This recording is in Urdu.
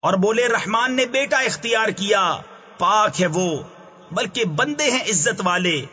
اور بولے، رحمان نے بیٹا اختیار کیا، پاک ہے وہ، بلکہ بندے ہیں عزت والے۔